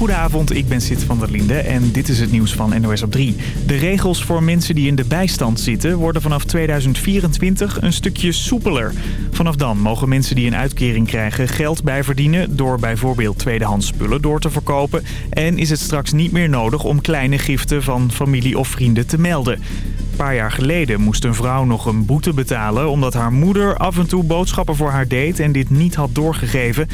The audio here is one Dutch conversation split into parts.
Goedenavond, ik ben Sid van der Linde en dit is het nieuws van NOS op 3. De regels voor mensen die in de bijstand zitten worden vanaf 2024 een stukje soepeler. Vanaf dan mogen mensen die een uitkering krijgen geld bijverdienen door bijvoorbeeld tweedehands spullen door te verkopen. En is het straks niet meer nodig om kleine giften van familie of vrienden te melden. Een paar jaar geleden moest een vrouw nog een boete betalen... omdat haar moeder af en toe boodschappen voor haar deed en dit niet had doorgegeven.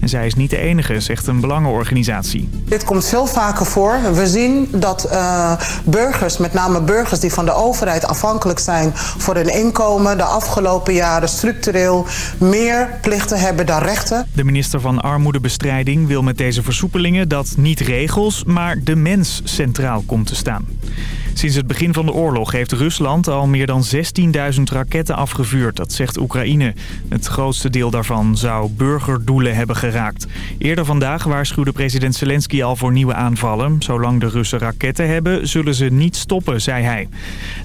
En zij is niet de enige, zegt een belangenorganisatie. Dit komt veel vaker voor. We zien dat uh, burgers, met name burgers die van de overheid afhankelijk zijn voor hun inkomen... de afgelopen jaren structureel meer plichten hebben dan rechten. De minister van Armoedebestrijding wil met deze versoepelingen dat niet regels, maar de mens centraal komt te staan. Sinds het begin van de oorlog heeft Rusland al meer dan 16.000 raketten afgevuurd, dat zegt Oekraïne. Het grootste deel daarvan zou burgerdoelen hebben geraakt. Eerder vandaag waarschuwde president Zelensky al voor nieuwe aanvallen. Zolang de Russen raketten hebben, zullen ze niet stoppen, zei hij.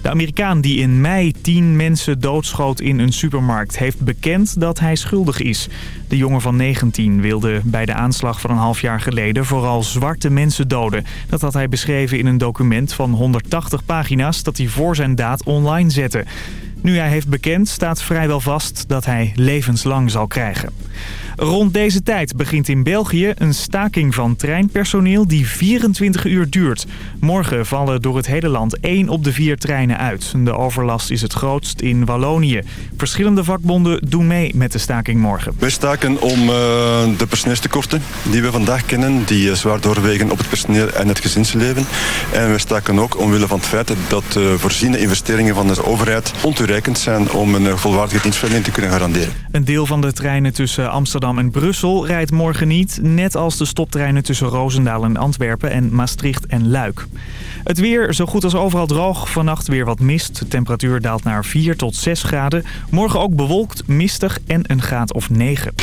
De Amerikaan die in mei 10 mensen doodschoot in een supermarkt heeft bekend dat hij schuldig is. De jongen van 19 wilde bij de aanslag van een half jaar geleden vooral zwarte mensen doden. Dat had hij beschreven in een document van 180 pagina's dat hij voor zijn daad online zette. Nu hij heeft bekend staat vrijwel vast dat hij levenslang zal krijgen. Rond deze tijd begint in België een staking van treinpersoneel die 24 uur duurt. Morgen vallen door het hele land één op de vier treinen uit. De overlast is het grootst in Wallonië. Verschillende vakbonden doen mee met de staking morgen. Wij staken om uh, de personeelstekorten die we vandaag kennen... die uh, zwaar doorwegen op het personeel en het gezinsleven. En we staken ook omwille van het feit dat uh, voorziene investeringen van de overheid ontoereikend zijn... om een volwaardige dienstverlening te kunnen garanderen. Een deel van de treinen tussen Amsterdam en Brussel rijdt morgen niet. Net als de stoptreinen tussen Roosendaal en Antwerpen en Maastricht en Luik. Het weer zo goed als overal droog. Vannacht weer wat mist. De temperatuur daalt naar 4 tot 6 graden. Morgen ook bewolkt, mistig en een graad of 9.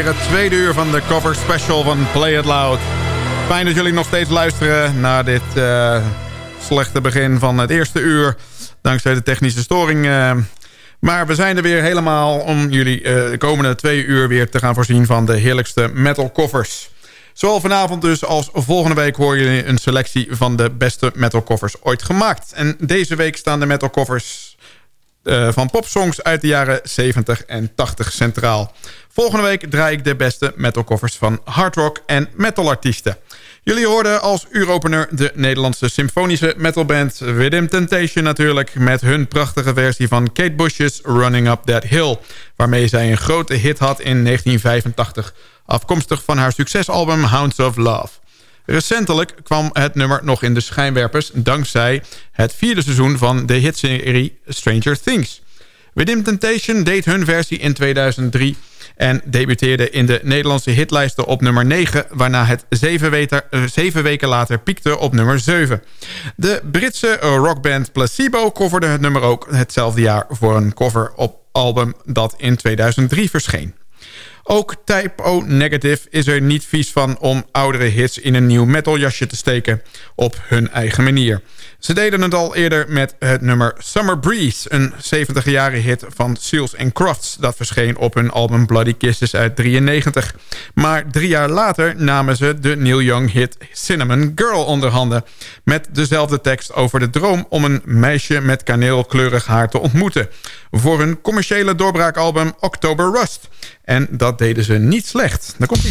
Alweer het tweede uur van de cover special van Play It Loud. Fijn dat jullie nog steeds luisteren naar dit uh, slechte begin van het eerste uur. Dankzij de technische storing. Uh, maar we zijn er weer helemaal om jullie uh, de komende twee uur weer te gaan voorzien van de heerlijkste metal covers. Zowel vanavond dus als volgende week hoor je een selectie van de beste metal covers ooit gemaakt. En deze week staan de metal covers uh, van popsongs uit de jaren 70 en 80 centraal. Volgende week draai ik de beste metalcovers van hardrock en metalartiesten. Jullie hoorden als uuropener de Nederlandse symfonische metalband Within Temptation natuurlijk... met hun prachtige versie van Kate Bush's Running Up That Hill... waarmee zij een grote hit had in 1985... afkomstig van haar succesalbum Hounds of Love. Recentelijk kwam het nummer nog in de schijnwerpers... dankzij het vierde seizoen van de hitserie Stranger Things. Within Temptation deed hun versie in 2003 en debuteerde in de Nederlandse hitlijsten op nummer 9... waarna het uh, zeven weken later piekte op nummer 7. De Britse rockband Placebo coverde het nummer ook hetzelfde jaar... voor een cover op album dat in 2003 verscheen. Ook Type Negative is er niet vies van om oudere hits in een nieuw metaljasje te steken op hun eigen manier. Ze deden het al eerder met het nummer Summer Breeze, een 70-jarige hit van Seals Crofts. Dat verscheen op hun album Bloody Kisses uit 93. Maar drie jaar later namen ze de Neil Young hit Cinnamon Girl onder handen. Met dezelfde tekst over de droom om een meisje met kaneelkleurig haar te ontmoeten. Voor hun commerciële doorbraakalbum October Rust. En dat deden ze niet slecht. Daar komt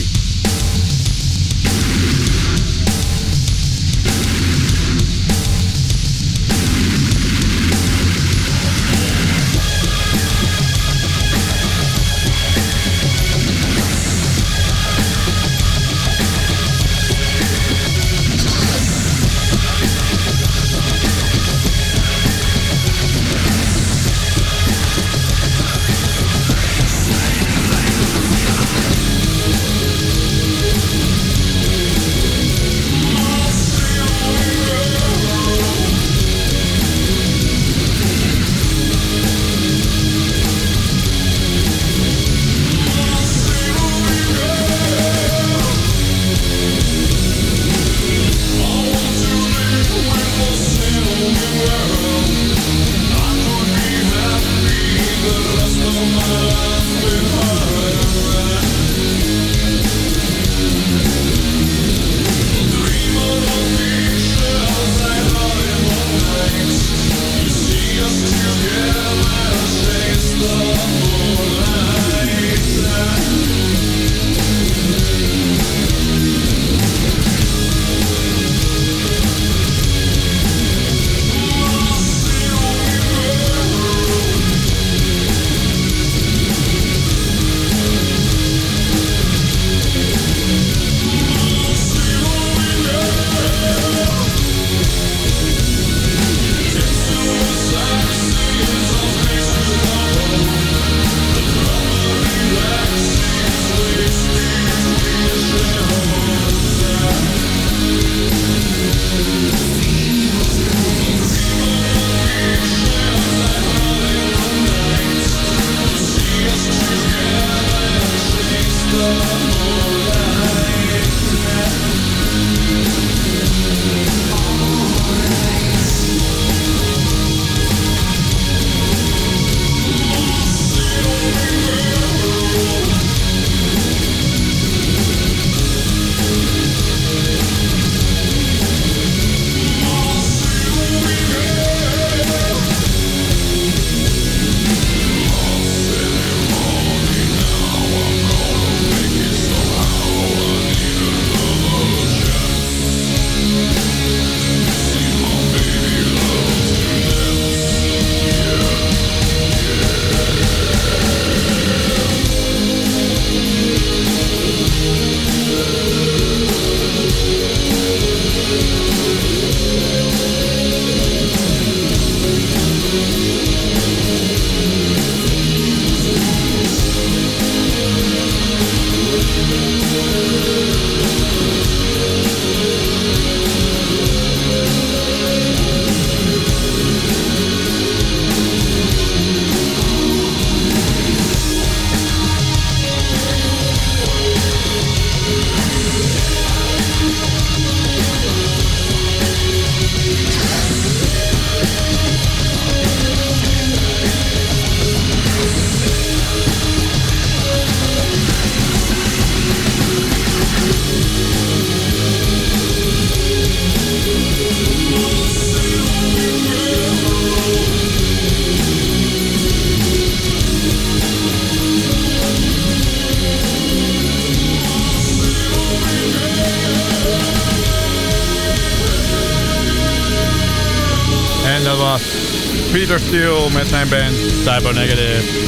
Peter met zijn band Typo Negative.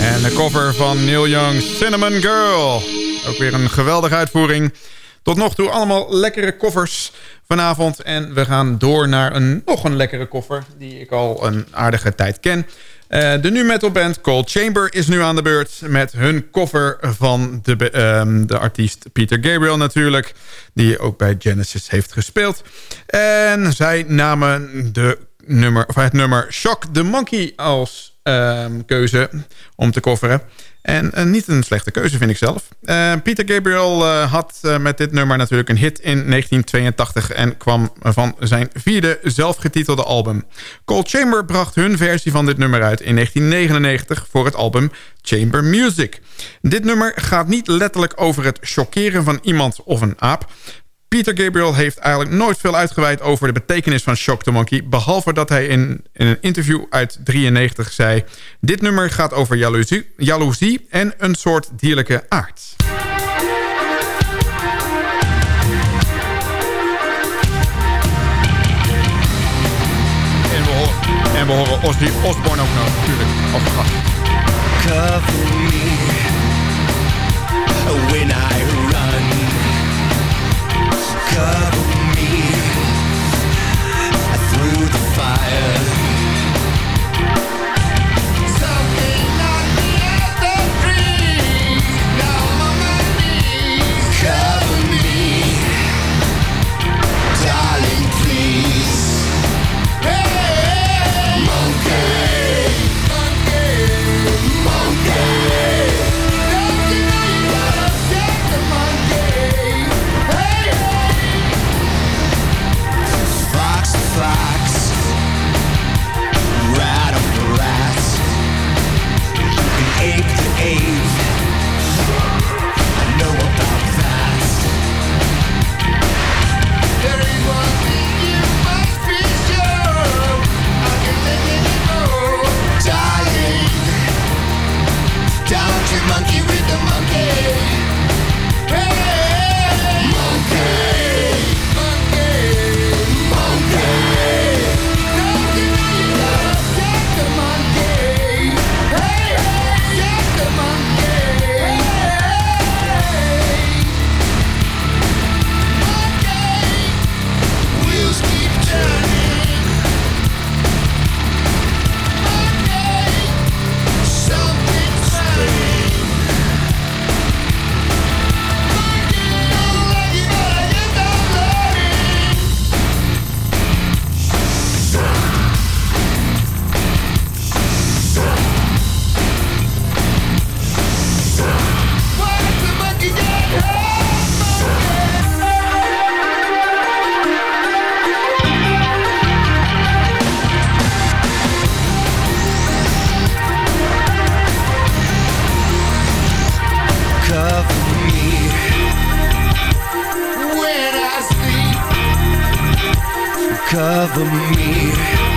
En de cover van Neil Young's Cinnamon Girl. Ook weer een geweldige uitvoering. Tot nog toe allemaal lekkere koffers vanavond. En we gaan door naar een, nog een lekkere koffer... die ik al een aardige tijd ken. Uh, de nu metal band Cold Chamber is nu aan de beurt... met hun cover van de, um, de artiest Peter Gabriel natuurlijk... die ook bij Genesis heeft gespeeld. En zij namen de nummer, het nummer Shock the Monkey als um, keuze om te coveren... En uh, niet een slechte keuze, vind ik zelf. Uh, Peter Gabriel uh, had met dit nummer natuurlijk een hit in 1982... en kwam van zijn vierde zelfgetitelde album. Cold Chamber bracht hun versie van dit nummer uit in 1999... voor het album Chamber Music. Dit nummer gaat niet letterlijk over het chockeren van iemand of een aap... Peter Gabriel heeft eigenlijk nooit veel uitgeweid over de betekenis van Shock the Monkey... behalve dat hij in, in een interview uit 93 zei... dit nummer gaat over jaloezie, jaloezie en een soort dierlijke aard. En we horen, en we horen Ozzy Osbourne ook nog, natuurlijk, als gast. up En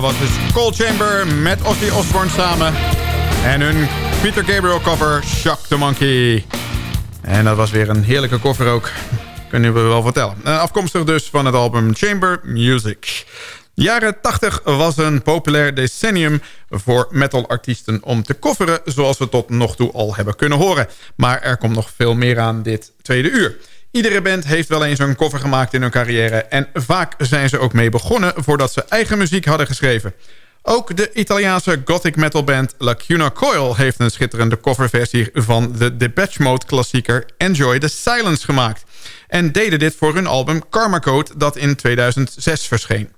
dat was dus Cold Chamber met Ozzy Osbourne samen. En hun Peter Gabriel cover Shock the Monkey. En dat was weer een heerlijke cover ook. Kunnen we wel vertellen. Eh, afkomstig dus van het album Chamber Music. Jaren 80 was een populair decennium voor metalartiesten om te coveren... zoals we tot nog toe al hebben kunnen horen. Maar er komt nog veel meer aan dit tweede uur. Iedere band heeft wel eens een cover gemaakt in hun carrière... en vaak zijn ze ook mee begonnen voordat ze eigen muziek hadden geschreven. Ook de Italiaanse gothic metal band Lacuna Coil... heeft een schitterende coverversie van de Depeche Mode klassieker Enjoy the Silence gemaakt. En deden dit voor hun album Karma Code dat in 2006 verscheen.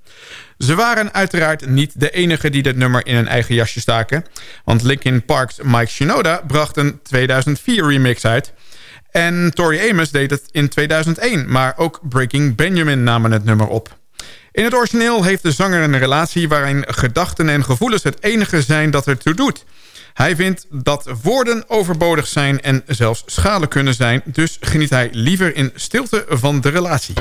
Ze waren uiteraard niet de enige die dit nummer in hun eigen jasje staken. Want Linkin Park's Mike Shinoda bracht een 2004 remix uit... En Tori Amos deed het in 2001, maar ook Breaking Benjamin namen het nummer op. In het origineel heeft de zanger een relatie waarin gedachten en gevoelens het enige zijn dat er toe doet. Hij vindt dat woorden overbodig zijn en zelfs schadelijk kunnen zijn... dus geniet hij liever in stilte van de relatie.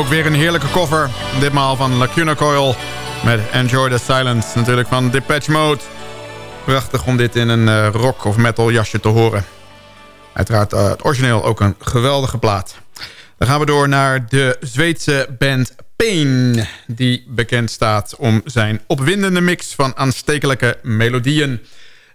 Ook weer een heerlijke cover. Ditmaal van Lacuna Coil. Met Enjoy the Silence. Natuurlijk van Depeche Mode. Prachtig om dit in een uh, rock of metal jasje te horen. Uiteraard uh, het origineel ook een geweldige plaat. Dan gaan we door naar de Zweedse band Pain. Die bekend staat om zijn opwindende mix van aanstekelijke melodieën.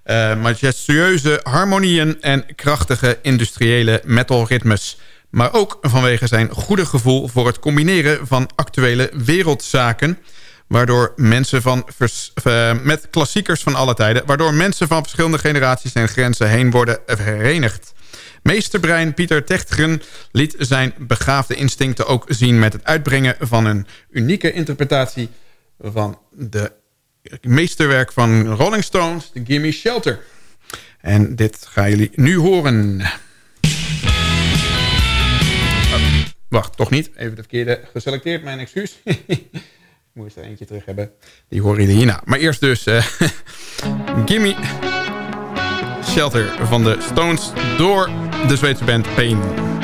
Uh, majestueuze harmonieën en krachtige industriële metalritmes. Maar ook vanwege zijn goede gevoel voor het combineren van actuele wereldzaken... waardoor mensen van uh, met klassiekers van alle tijden... waardoor mensen van verschillende generaties en grenzen heen worden verenigd. Meesterbrein Pieter Techtgren liet zijn begaafde instincten ook zien... met het uitbrengen van een unieke interpretatie van de meesterwerk van Rolling Stones, de Gimme Shelter. En dit gaan jullie nu horen. Wacht, toch niet. Even de verkeerde geselecteerd, mijn excuus. Ik moest er eentje terug hebben. Die horen jullie hierna. Maar eerst dus uh, Gimme Shelter van de Stones door de Zweedse band Pain.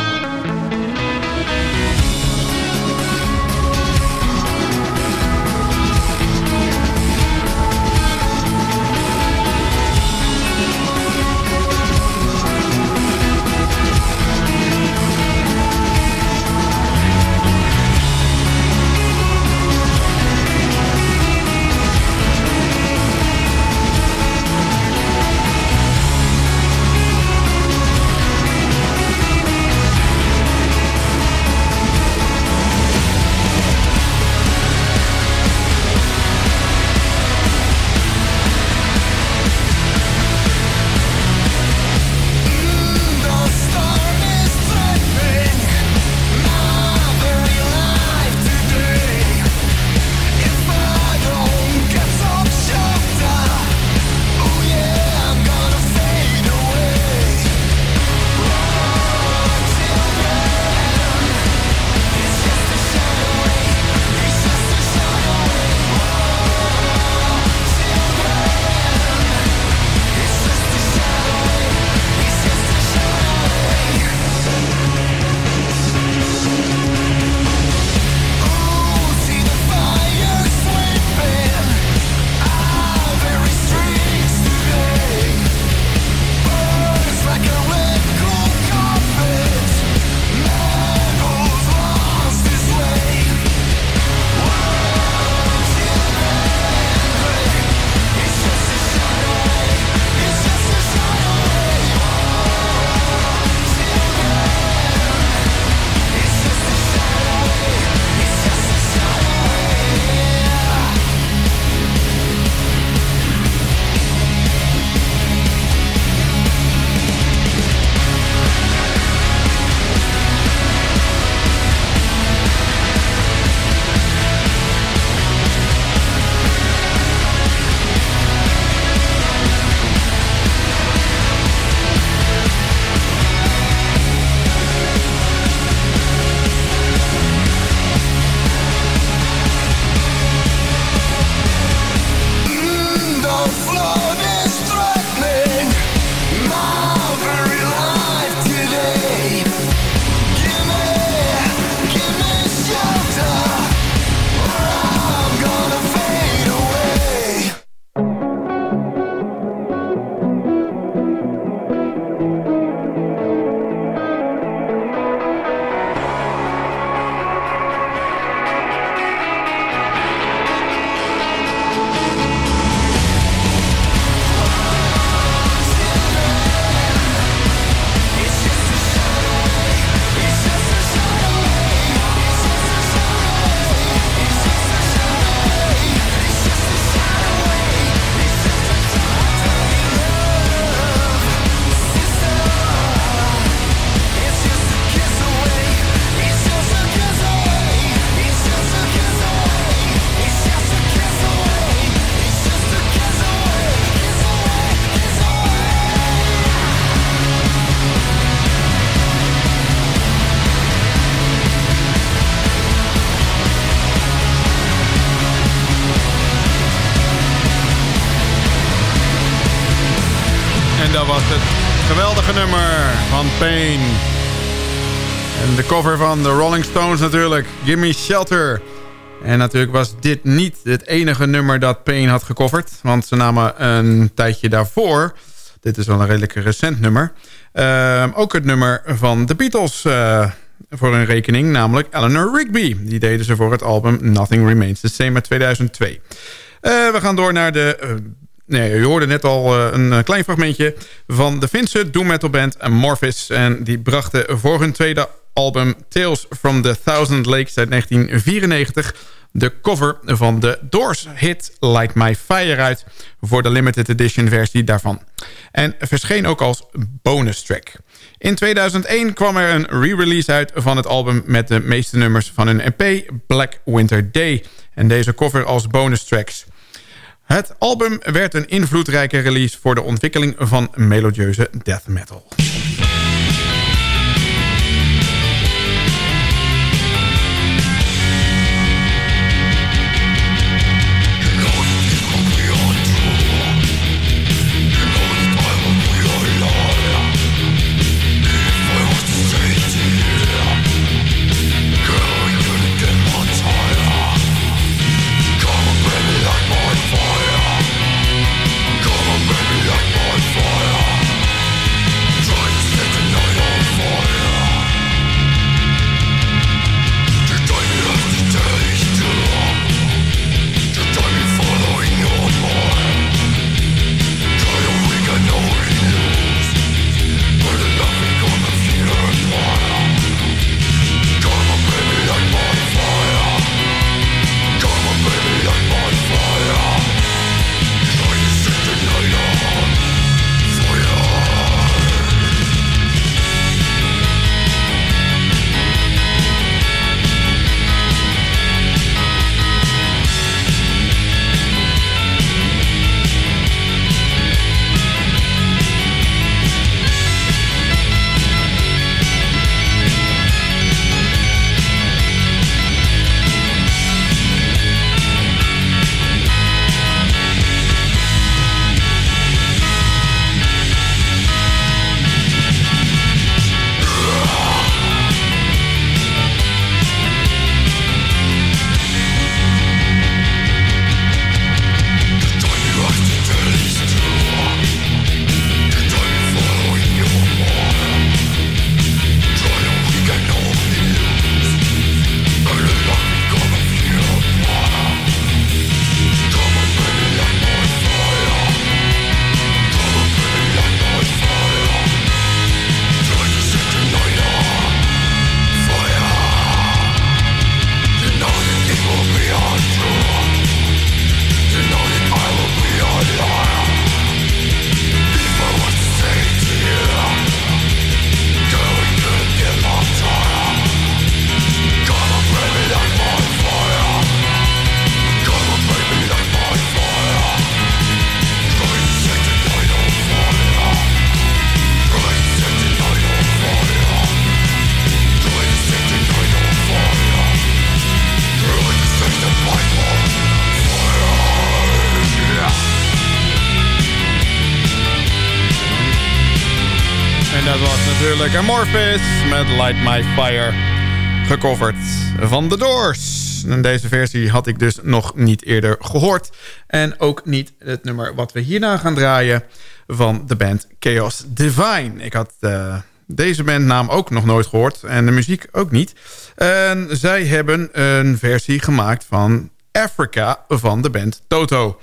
Van de Rolling Stones natuurlijk. Gimme Shelter. En natuurlijk was dit niet het enige nummer dat Pain had gecoverd. Want ze namen een tijdje daarvoor... Dit is wel een redelijk recent nummer. Uh, ook het nummer van de Beatles uh, voor een rekening. Namelijk Eleanor Rigby. Die deden ze voor het album Nothing Remains the Same uit 2002. Uh, we gaan door naar de Nee, je hoorde net al een klein fragmentje van de Finse doom metal band Morphis. En die brachten voor hun tweede album Tales from the Thousand Lakes uit 1994 de cover van de Doors hit Light My Fire uit... voor de limited edition versie daarvan. En verscheen ook als bonus track. In 2001 kwam er een re-release uit van het album... met de meeste nummers van hun EP Black Winter Day. En deze cover als bonus tracks. Het album werd een invloedrijke release... voor de ontwikkeling van melodieuze death metal. Amorphis met Light My Fire. Gecoverd van The Doors. En deze versie had ik dus nog niet eerder gehoord. En ook niet het nummer wat we hierna gaan draaien van de band Chaos Divine. Ik had uh, deze bandnaam ook nog nooit gehoord en de muziek ook niet. En zij hebben een versie gemaakt van Africa van de band Toto.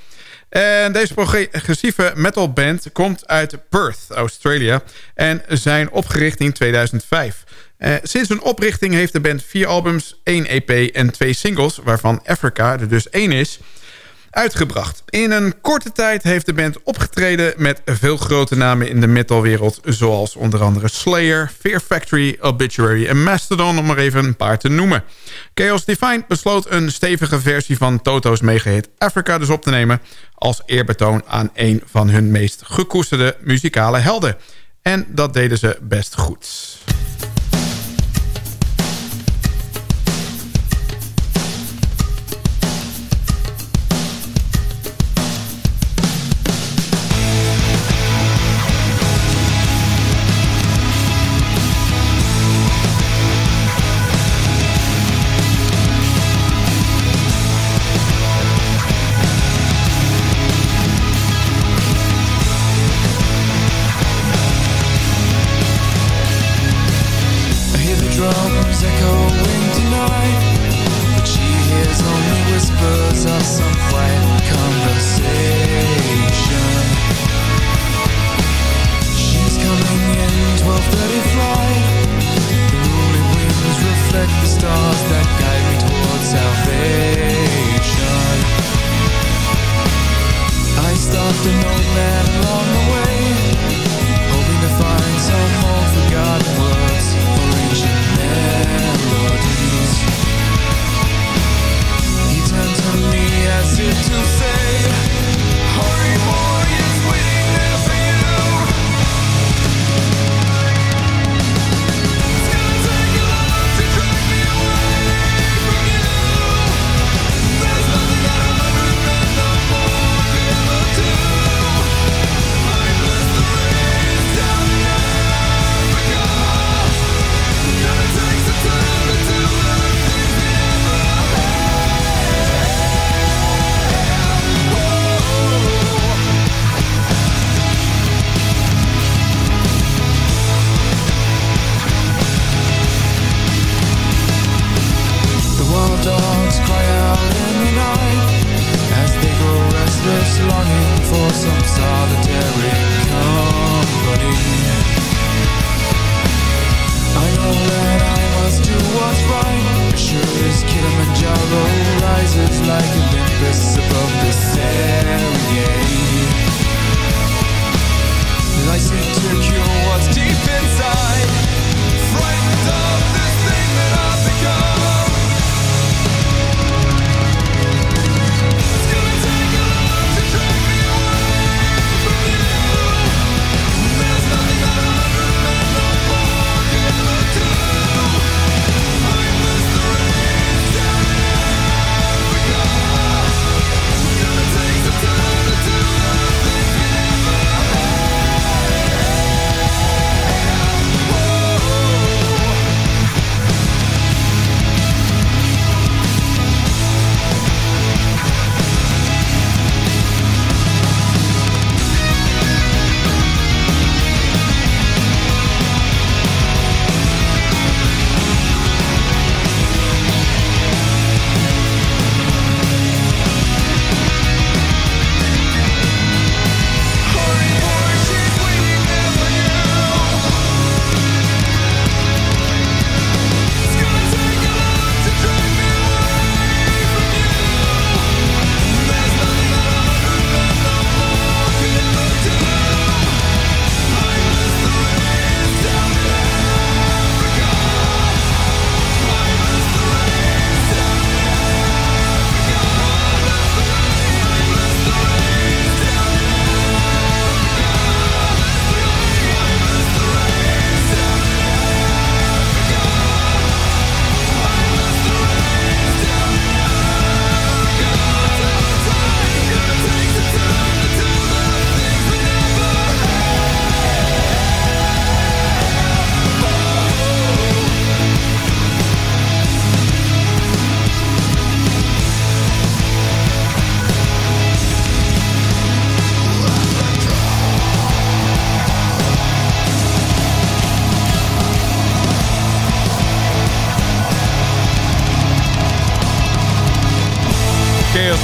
En deze progressieve metalband komt uit Perth, Australië... en zijn opgericht in 2005. Uh, eh, sinds hun oprichting heeft de band vier albums, één EP en twee singles... waarvan Africa er dus één is uitgebracht. In een korte tijd heeft de band opgetreden met veel grote namen in de metalwereld... zoals onder andere Slayer, Fear Factory, Obituary en Mastodon... om maar even een paar te noemen. Chaos Divine besloot een stevige versie van Toto's megahit Africa dus op te nemen... als eerbetoon aan een van hun meest gekoesterde muzikale helden. En dat deden ze best goed.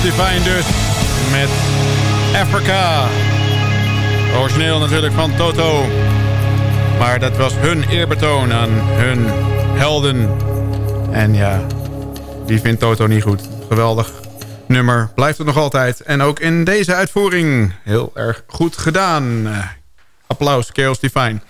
Divine dus. Met Africa. Origineel natuurlijk van Toto. Maar dat was hun eerbetoon aan hun helden. En ja, wie vindt Toto niet goed? Geweldig nummer. Blijft het nog altijd. En ook in deze uitvoering heel erg goed gedaan. Uh, applaus, Chaos Divine.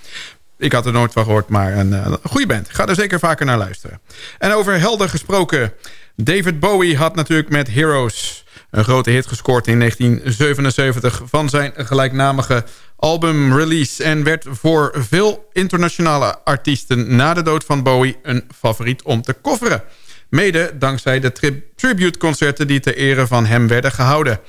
Ik had er nooit van gehoord, maar een, uh, goede band. Ga er zeker vaker naar luisteren. En over helden gesproken. David Bowie had natuurlijk met Heroes een grote hit gescoord in 1977 van zijn gelijknamige album release en werd voor veel internationale artiesten na de dood van Bowie een favoriet om te kofferen. Mede dankzij de tri tributeconcerten die ter ere van hem werden gehouden.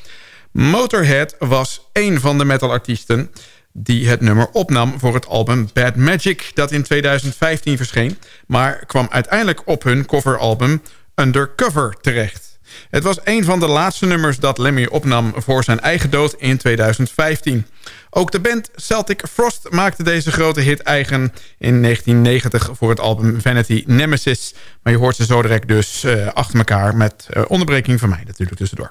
Motorhead was één van de metalartiesten die het nummer opnam voor het album Bad Magic... dat in 2015 verscheen, maar kwam uiteindelijk op hun coveralbum Undercover terecht. Het was een van de laatste nummers dat Lemmy opnam voor zijn eigen dood in 2015. Ook de band Celtic Frost maakte deze grote hit eigen in 1990 voor het album Vanity Nemesis. Maar je hoort ze zo direct dus uh, achter elkaar met uh, onderbreking van mij natuurlijk tussendoor.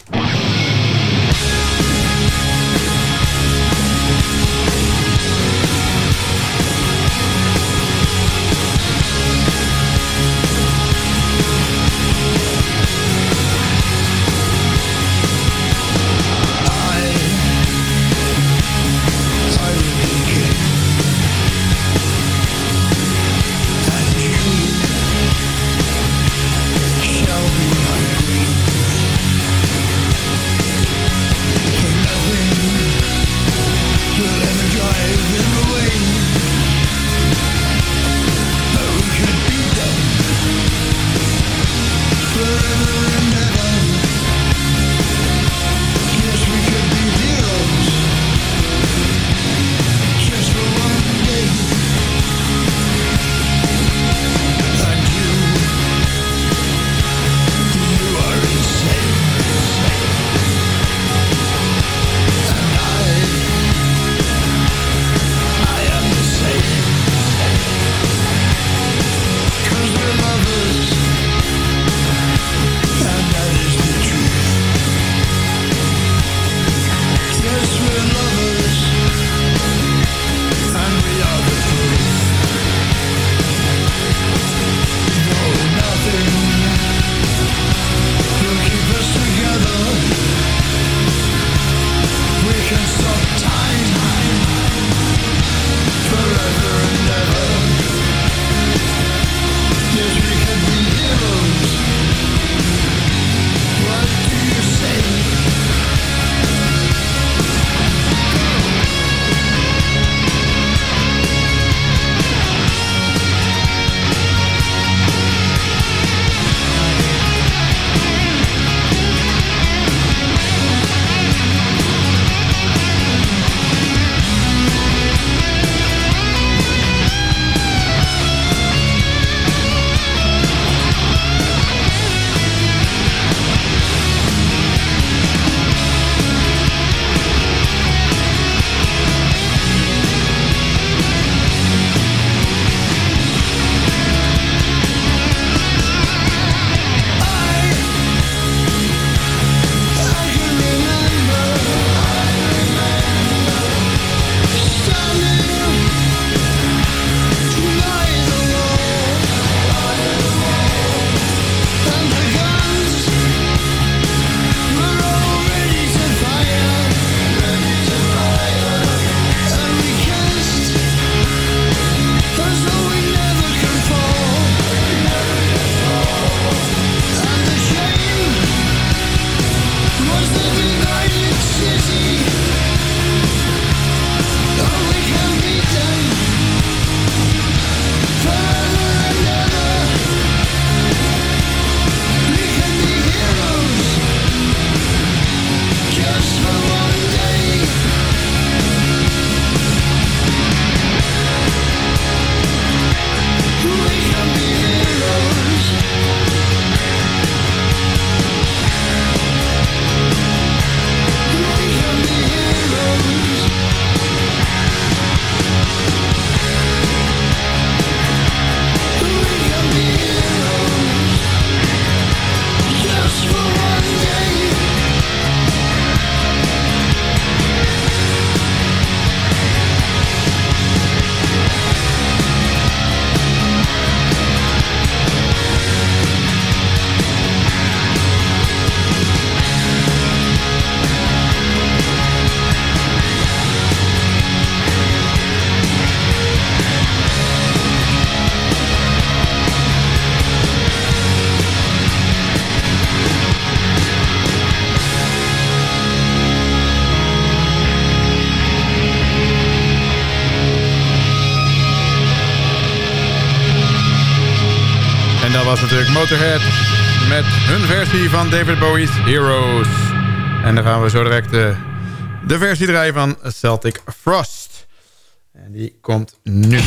Natuurlijk Motorhead met hun versie van David Bowie's Heroes. En dan gaan we zo direct de, eh, de versie draaien van Celtic Frost. En die komt nu.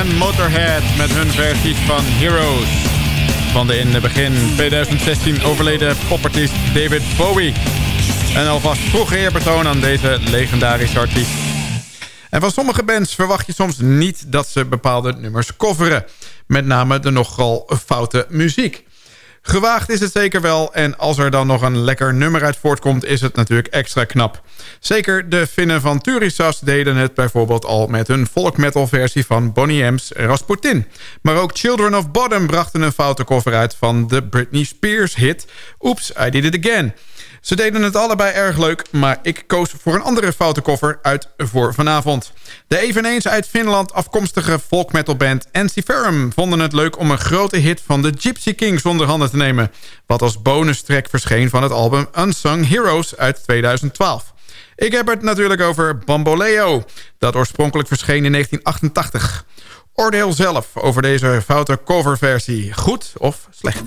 En Motorhead met hun versies van Heroes. Van de in het begin 2016 overleden popartiest David Bowie. En alvast vroege eerbetoon aan deze legendarische artiest. En van sommige bands verwacht je soms niet dat ze bepaalde nummers coveren. Met name de nogal foute muziek. Gewaagd is het zeker wel en als er dan nog een lekker nummer uit voortkomt... is het natuurlijk extra knap. Zeker de Finnen van Turisas deden het bijvoorbeeld al... met hun folkmetal versie van Bonnie M's Rasputin. Maar ook Children of Bottom brachten een foute cover uit... van de Britney Spears hit Oops, I Did It Again... Ze deden het allebei erg leuk, maar ik koos voor een andere foute koffer uit voor vanavond. De eveneens uit Finland afkomstige folk metal band Ferrum vonden het leuk om een grote hit van de Gypsy Kings onder handen te nemen. Wat als bonus track verscheen van het album Unsung Heroes uit 2012. Ik heb het natuurlijk over Bamboleo, dat oorspronkelijk verscheen in 1988. Oordeel zelf over deze foute coverversie. Goed of slecht?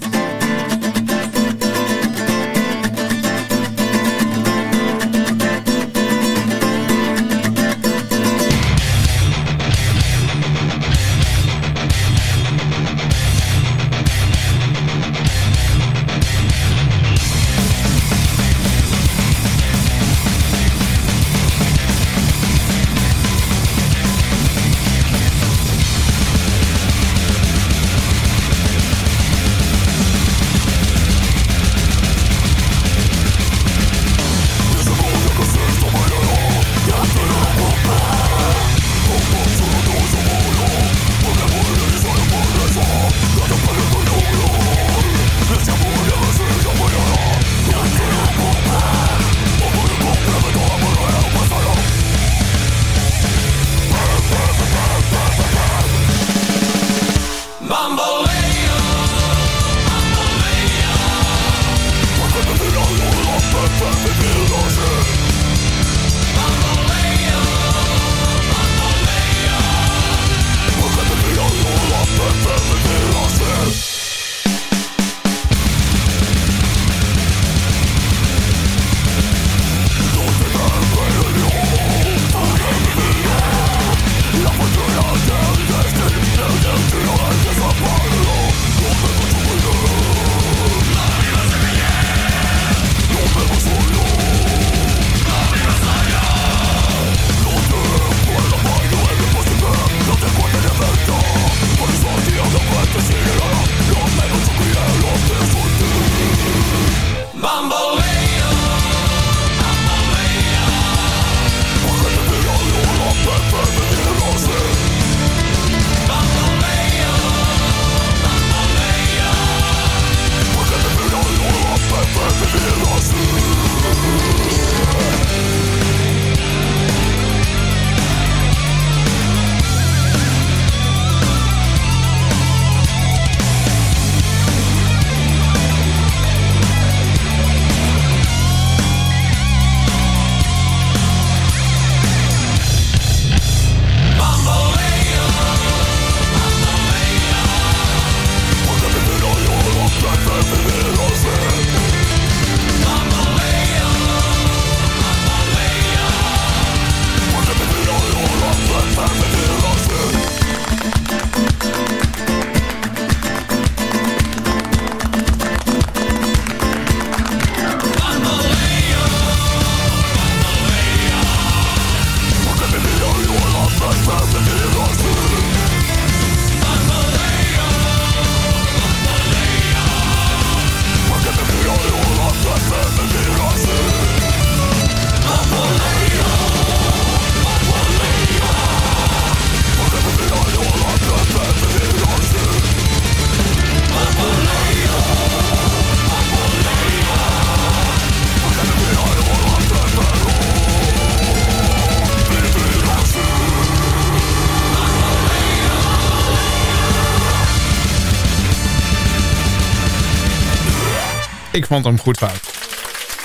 Ik vond hem goed fout.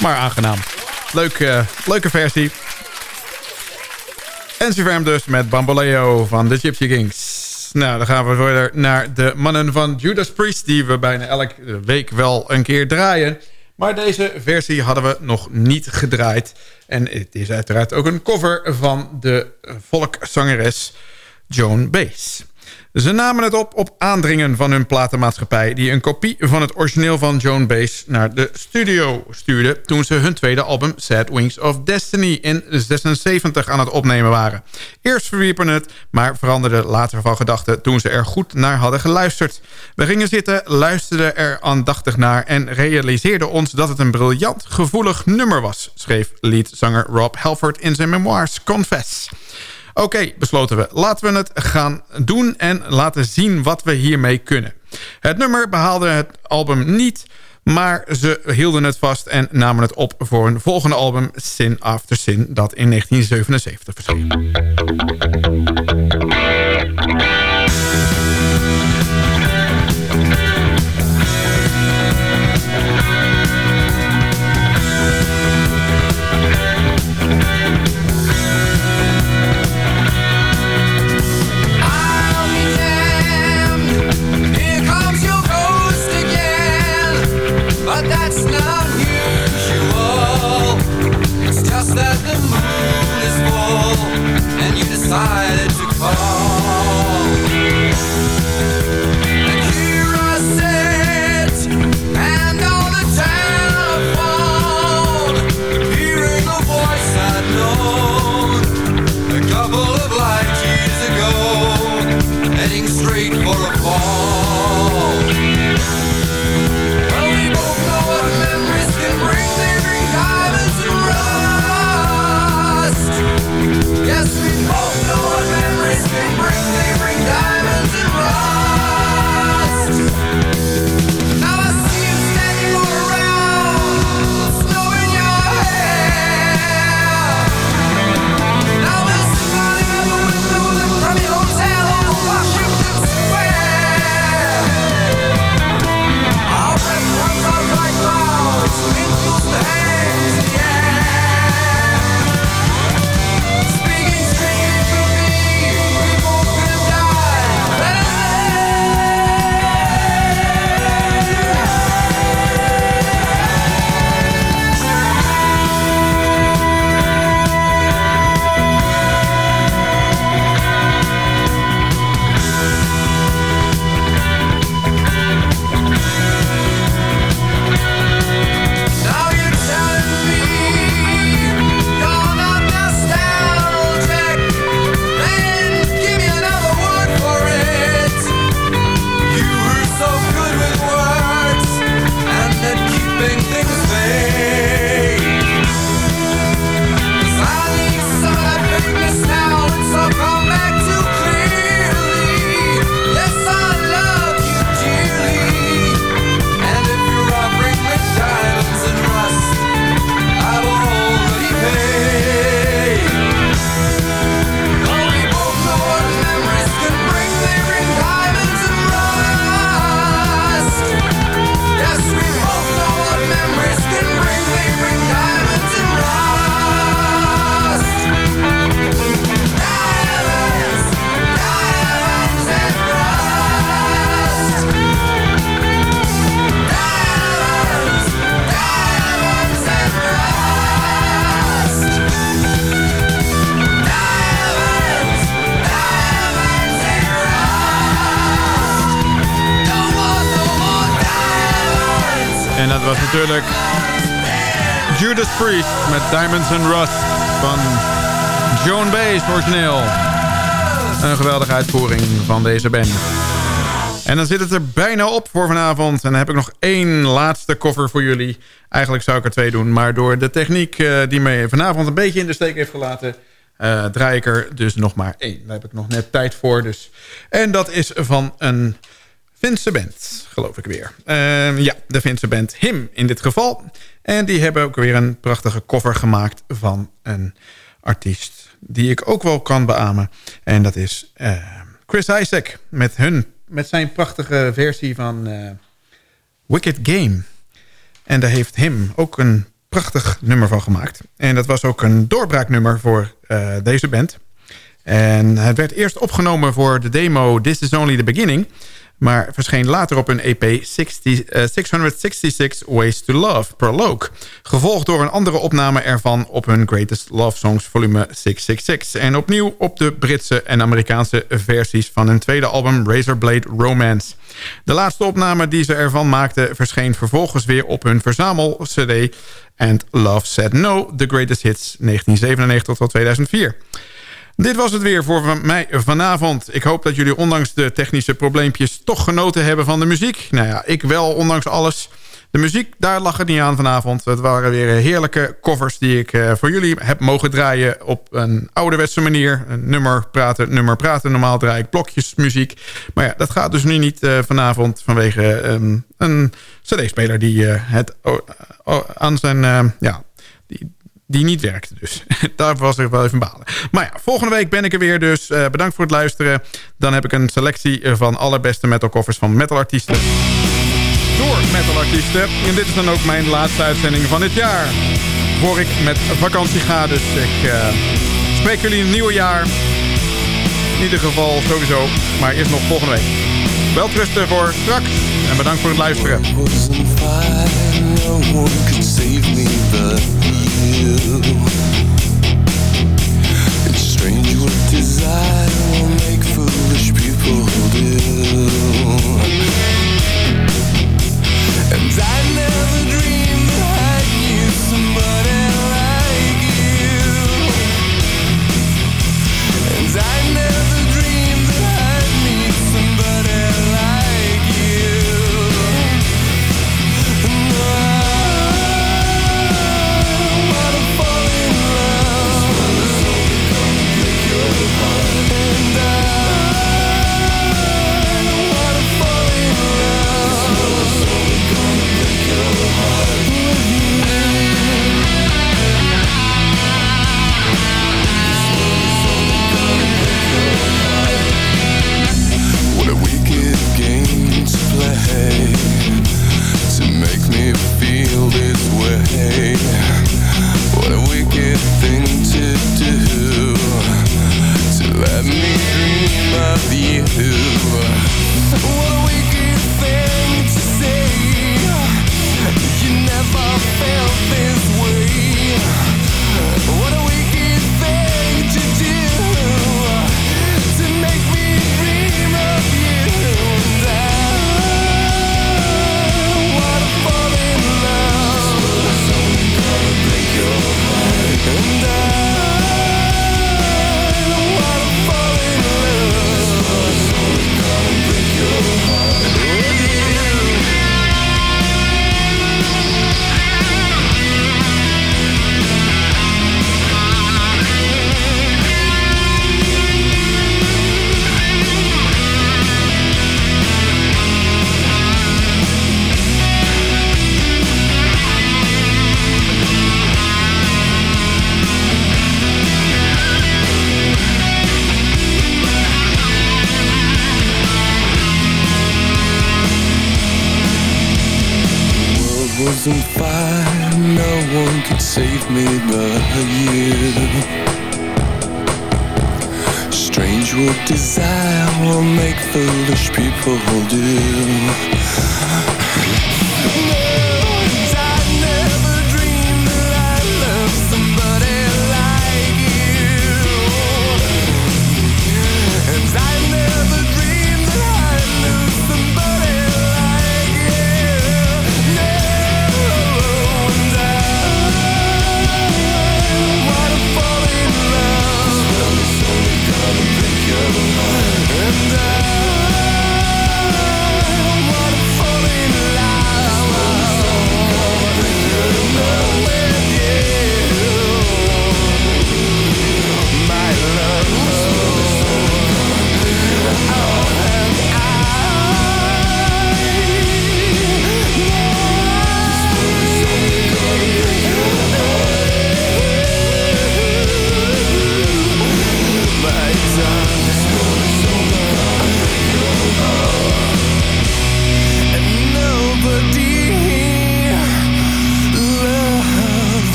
Maar aangenaam. Leuk, uh, leuke versie. Ensiverm dus met Bamboleo van de Gypsy Kings. Nou, dan gaan we verder naar de mannen van Judas Priest... die we bijna elke week wel een keer draaien. Maar deze versie hadden we nog niet gedraaid. En het is uiteraard ook een cover van de volkszangeres Joan Baez. Ze namen het op op aandringen van hun platenmaatschappij... die een kopie van het origineel van Joan Baez naar de studio stuurde... toen ze hun tweede album Sad Wings of Destiny in 76 aan het opnemen waren. Eerst verwierpen het, maar veranderden later van gedachten... toen ze er goed naar hadden geluisterd. We gingen zitten, luisterden er aandachtig naar... en realiseerden ons dat het een briljant gevoelig nummer was... schreef leadzanger Rob Halford in zijn memoirs Confess... Oké, besloten we. Laten we het gaan doen en laten zien wat we hiermee kunnen. Het nummer behaalde het album niet... maar ze hielden het vast en namen het op voor een volgende album... Sin After Sin, dat in 1977 verscheen. Diamonds and Rust van Joan Baez, origineel. Een geweldige uitvoering van deze band. En dan zit het er bijna op voor vanavond. En dan heb ik nog één laatste cover voor jullie. Eigenlijk zou ik er twee doen. Maar door de techniek uh, die me vanavond een beetje in de steek heeft gelaten... Uh, draai ik er dus nog maar één. Daar heb ik nog net tijd voor. Dus. En dat is van een Finse band, geloof ik weer. Uh, ja, de Finse band Him in dit geval. En die hebben ook weer een prachtige cover gemaakt van een artiest... die ik ook wel kan beamen. En dat is uh, Chris Isaac met, hun, met zijn prachtige versie van uh, Wicked Game. En daar heeft Him ook een prachtig nummer van gemaakt. En dat was ook een doorbraaknummer voor uh, deze band. En het werd eerst opgenomen voor de demo This Is Only The Beginning... maar verscheen later op een EP 60, uh, 666 Ways To Love, Prologue. Gevolgd door een andere opname ervan op hun Greatest Love Songs volume 666. En opnieuw op de Britse en Amerikaanse versies van hun tweede album Razorblade Romance. De laatste opname die ze ervan maakten verscheen vervolgens weer op hun verzamel-cd... And Love Said No, The Greatest Hits 1997 tot 2004. Dit was het weer voor mij vanavond. Ik hoop dat jullie ondanks de technische probleempjes toch genoten hebben van de muziek. Nou ja, ik wel, ondanks alles. De muziek, daar lag het niet aan vanavond. Het waren weer heerlijke covers die ik uh, voor jullie heb mogen draaien... op een ouderwetse manier. Een nummer praten, nummer praten. Normaal draai ik blokjes muziek. Maar ja, dat gaat dus nu niet uh, vanavond... vanwege um, een cd-speler die uh, het aan zijn... ja, die, niet werkte dus. Daar was ik wel even balen. Maar ja, volgende week ben ik er weer dus. Uh, bedankt voor het luisteren. Dan heb ik een selectie van allerbeste metalkoffers van metalartiesten. Door metalartiesten. En dit is dan ook mijn laatste uitzending van dit jaar. Voor ik met vakantie ga. Dus ik uh, spreek jullie in het nieuwe jaar. In ieder geval sowieso. Maar eerst nog volgende week. Wel rusten voor straks. En bedankt voor het luisteren.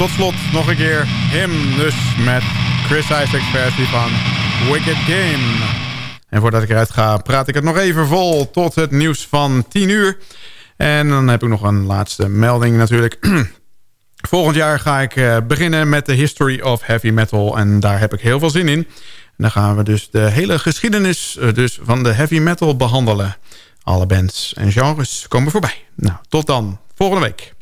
Tot slot nog een keer hem dus met Chris Isaacs versie van Wicked Game. En voordat ik eruit ga, praat ik het nog even vol tot het nieuws van 10 uur. En dan heb ik nog een laatste melding natuurlijk. Volgend jaar ga ik uh, beginnen met de History of Heavy Metal. En daar heb ik heel veel zin in. Dan gaan we dus de hele geschiedenis uh, dus van de heavy metal behandelen. Alle bands en genres komen voorbij. Nou, tot dan. Volgende week.